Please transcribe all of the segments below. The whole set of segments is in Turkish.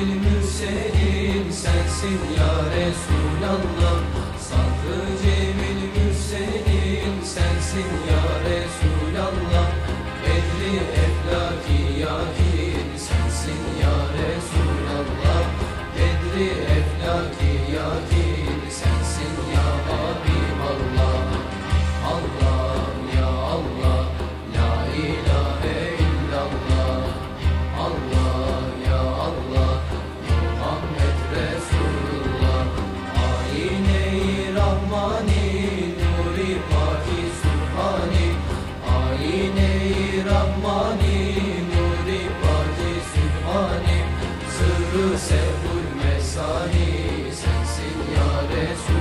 Seyyidil Mürselin sensin ya Resulallah. Jesús.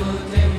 Lord,